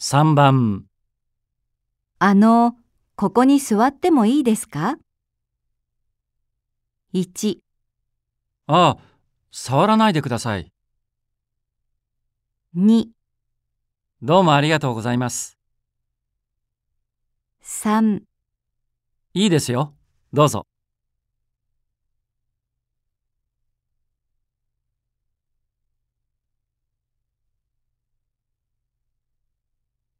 3番、あの、ここに座ってもいいですか ?1、ああ、触らないでください。2、どうもありがとうございます。3いいですよ。どうぞ。